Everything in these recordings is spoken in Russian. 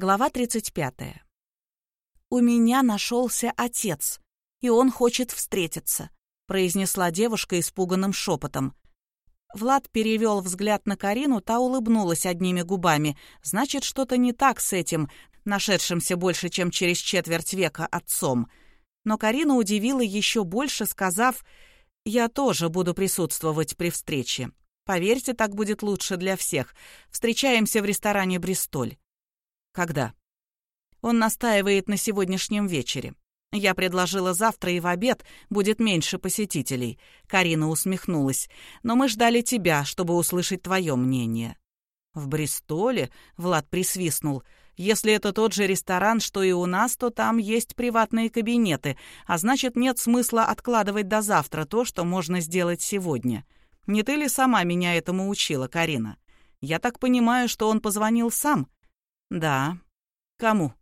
Глава 35. «У меня нашелся отец, и он хочет встретиться», произнесла девушка испуганным шепотом. Влад перевел взгляд на Карину, та улыбнулась одними губами. Значит, что-то не так с этим, нашедшимся больше, чем через четверть века отцом. Но Карина удивила еще больше, сказав, «Я тоже буду присутствовать при встрече. Поверьте, так будет лучше для всех. Встречаемся в ресторане «Бристоль». Когда? Он настаивает на сегодняшнем вечере. Я предложила завтра и в обед будет меньше посетителей. Карина усмехнулась. Но мы ждали тебя, чтобы услышать твое мнение. В Бристоле Влад присвистнул. Если это тот же ресторан, что и у нас, то там есть приватные кабинеты, а значит, нет смысла откладывать до завтра то, что можно сделать сегодня. Не ты ли сама меня этому учила, Карина? Я так понимаю, что он позвонил сам? «Да». «Кому?»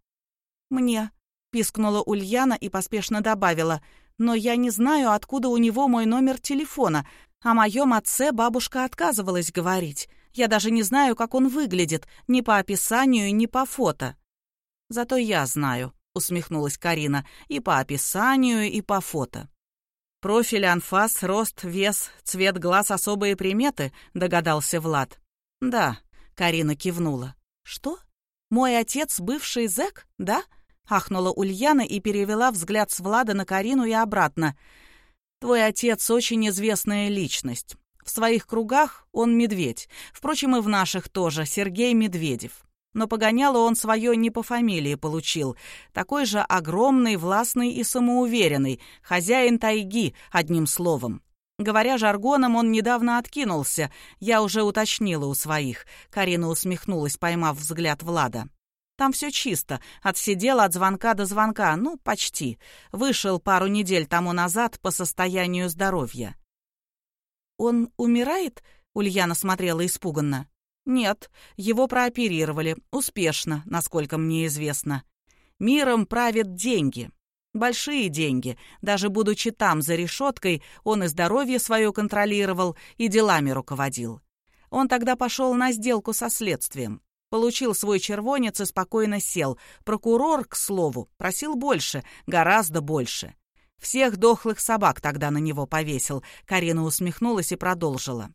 «Мне», — пискнула Ульяна и поспешно добавила. «Но я не знаю, откуда у него мой номер телефона. О моем отце бабушка отказывалась говорить. Я даже не знаю, как он выглядит, ни по описанию, ни по фото». «Зато я знаю», — усмехнулась Карина, «и по описанию, и по фото». «Профиль, анфас, рост, вес, цвет глаз, особые приметы», — догадался Влад. «Да», — Карина кивнула. «Что?» «Мой отец бывший зэк, да?» — ахнула Ульяна и перевела взгляд с Влада на Карину и обратно. «Твой отец очень известная личность. В своих кругах он медведь. Впрочем, и в наших тоже, Сергей Медведев. Но погоняло он свое не по фамилии получил. Такой же огромный, властный и самоуверенный. Хозяин тайги, одним словом. Говоря жаргоном, он недавно откинулся. Я уже уточнила у своих. Карина усмехнулась, поймав взгляд Влада. Там все чисто. Отсидел от звонка до звонка. Ну, почти. Вышел пару недель тому назад по состоянию здоровья. «Он умирает?» — Ульяна смотрела испуганно. «Нет, его прооперировали. Успешно, насколько мне известно. Миром правят деньги. Большие деньги. Даже будучи там, за решеткой, он и здоровье свое контролировал, и делами руководил. Он тогда пошел на сделку со следствием. Получил свой червонец и спокойно сел. Прокурор, к слову, просил больше, гораздо больше. Всех дохлых собак тогда на него повесил. Карина усмехнулась и продолжила.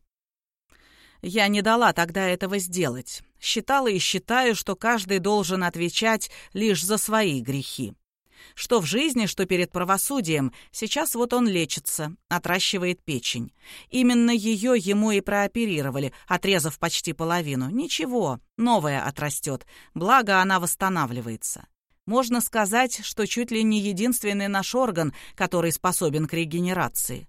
Я не дала тогда этого сделать. Считала и считаю, что каждый должен отвечать лишь за свои грехи. Что в жизни, что перед правосудием. Сейчас вот он лечится, отращивает печень. Именно ее ему и прооперировали, отрезав почти половину. Ничего, новая отрастет, благо она восстанавливается. Можно сказать, что чуть ли не единственный наш орган, который способен к регенерации.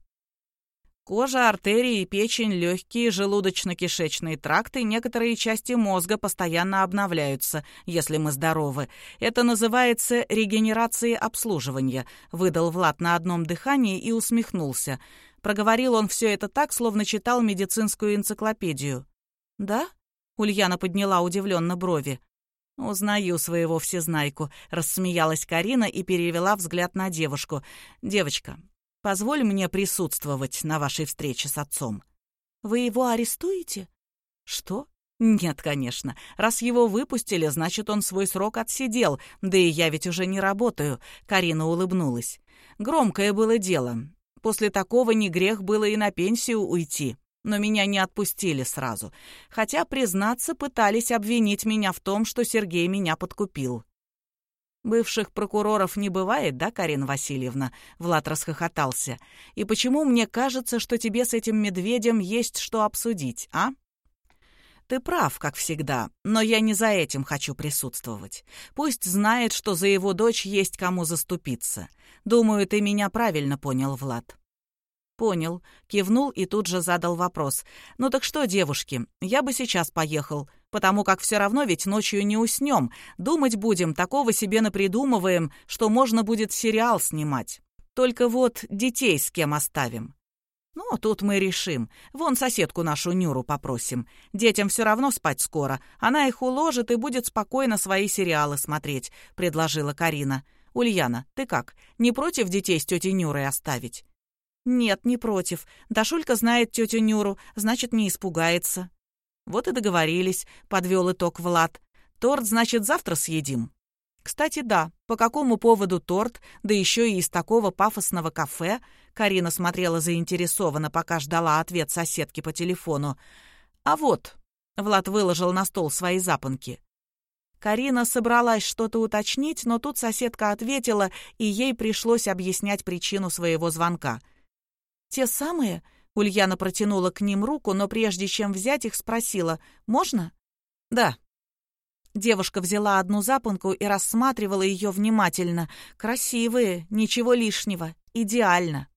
Кожа, артерии, печень, легкие, желудочно-кишечные тракты, некоторые части мозга постоянно обновляются, если мы здоровы. Это называется регенерацией обслуживания, выдал Влад на одном дыхании и усмехнулся. Проговорил он все это так, словно читал медицинскую энциклопедию. «Да?» — Ульяна подняла удивленно брови. «Узнаю своего всезнайку», — рассмеялась Карина и перевела взгляд на девушку. «Девочка, Позволь мне присутствовать на вашей встрече с отцом». «Вы его арестуете?» «Что?» «Нет, конечно. Раз его выпустили, значит, он свой срок отсидел. Да и я ведь уже не работаю», — Карина улыбнулась. «Громкое было дело. После такого не грех было и на пенсию уйти. Но меня не отпустили сразу. Хотя, признаться, пытались обвинить меня в том, что Сергей меня подкупил. «Бывших прокуроров не бывает, да, Карина Васильевна?» Влад расхохотался. «И почему мне кажется, что тебе с этим медведем есть что обсудить, а?» «Ты прав, как всегда, но я не за этим хочу присутствовать. Пусть знает, что за его дочь есть кому заступиться. Думаю, ты меня правильно понял, Влад». «Понял», — кивнул и тут же задал вопрос. «Ну так что, девушки, я бы сейчас поехал потому как все равно ведь ночью не уснем. Думать будем, такого себе напридумываем, что можно будет сериал снимать. Только вот детей с кем оставим. Ну, тут мы решим. Вон соседку нашу Нюру попросим. Детям все равно спать скоро. Она их уложит и будет спокойно свои сериалы смотреть», — предложила Карина. «Ульяна, ты как, не против детей с тетей Нюрой оставить?» «Нет, не против. Дашулька знает тетю Нюру, значит, не испугается». «Вот и договорились», — подвел итог Влад. Торт, значит, завтра съедим?» «Кстати, да. По какому поводу торт, да еще и из такого пафосного кафе?» Карина смотрела заинтересованно, пока ждала ответ соседки по телефону. «А вот», — Влад выложил на стол свои запонки. Карина собралась что-то уточнить, но тут соседка ответила, и ей пришлось объяснять причину своего звонка. «Те самые?» — Ульяна протянула к ним руку, но прежде чем взять их, спросила «Можно?» «Да», Девушка взяла одну запонку и рассматривала ее внимательно. Красивые, ничего лишнего, идеально.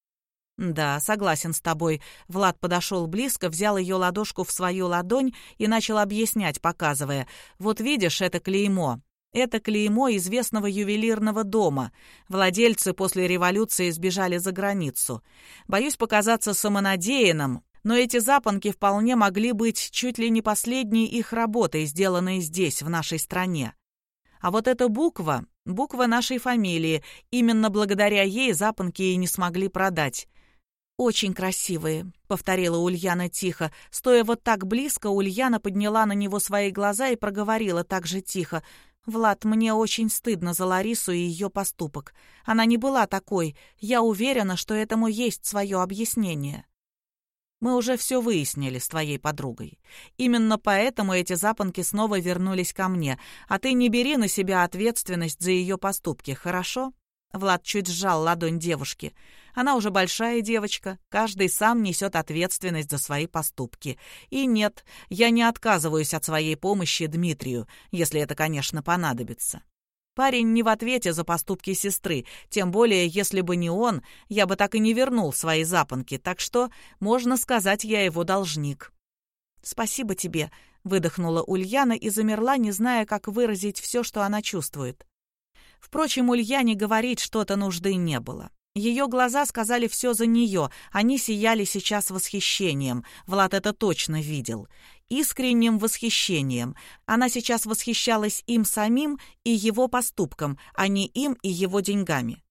«Да, согласен с тобой». Влад подошел близко, взял ее ладошку в свою ладонь и начал объяснять, показывая. «Вот видишь, это клеймо. Это клеймо известного ювелирного дома. Владельцы после революции сбежали за границу. Боюсь показаться самонадеянным, но эти запонки вполне могли быть чуть ли не последней их работой, сделанной здесь, в нашей стране. А вот эта буква, буква нашей фамилии, именно благодаря ей запонки и не смогли продать. «Очень красивые», — повторила Ульяна тихо. Стоя вот так близко, Ульяна подняла на него свои глаза и проговорила так же тихо. «Влад, мне очень стыдно за Ларису и ее поступок. Она не была такой. Я уверена, что этому есть свое объяснение». Мы уже все выяснили с твоей подругой. Именно поэтому эти запонки снова вернулись ко мне, а ты не бери на себя ответственность за ее поступки, хорошо?» Влад чуть сжал ладонь девушки. Она уже большая девочка, каждый сам несет ответственность за свои поступки. И нет, я не отказываюсь от своей помощи Дмитрию, если это, конечно, понадобится. Парень не в ответе за поступки сестры, тем более, если бы не он, я бы так и не вернул свои запонки, так что, можно сказать, я его должник. «Спасибо тебе», — выдохнула Ульяна и замерла, не зная, как выразить все, что она чувствует. Впрочем, Ульяне говорить что-то нужды не было. Ее глаза сказали все за нее, они сияли сейчас восхищением, Влад это точно видел. Искренним восхищением. Она сейчас восхищалась им самим и его поступком, а не им и его деньгами.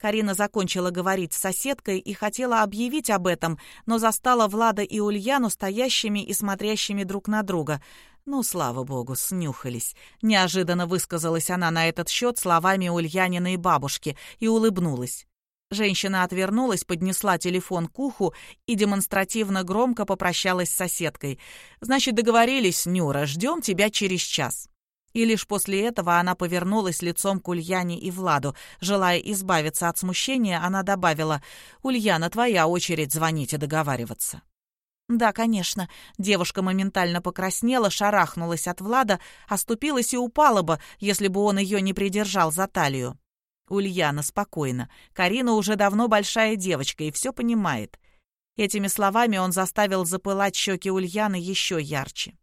Карина закончила говорить с соседкой и хотела объявить об этом, но застала Влада и Ульяну стоящими и смотрящими друг на друга. «Ну, слава богу, снюхались», — неожиданно высказалась она на этот счет словами Ульяниной бабушки и улыбнулась. Женщина отвернулась, поднесла телефон к уху и демонстративно громко попрощалась с соседкой. «Значит, договорились, Нюра, ждем тебя через час». И лишь после этого она повернулась лицом к Ульяне и Владу. Желая избавиться от смущения, она добавила, «Ульяна, твоя очередь звонить и договариваться». «Да, конечно». Девушка моментально покраснела, шарахнулась от Влада, оступилась и упала бы, если бы он ее не придержал за талию. Ульяна, спокойно. Карина уже давно большая девочка и все понимает. Этими словами он заставил запылать щеки Ульяны еще ярче.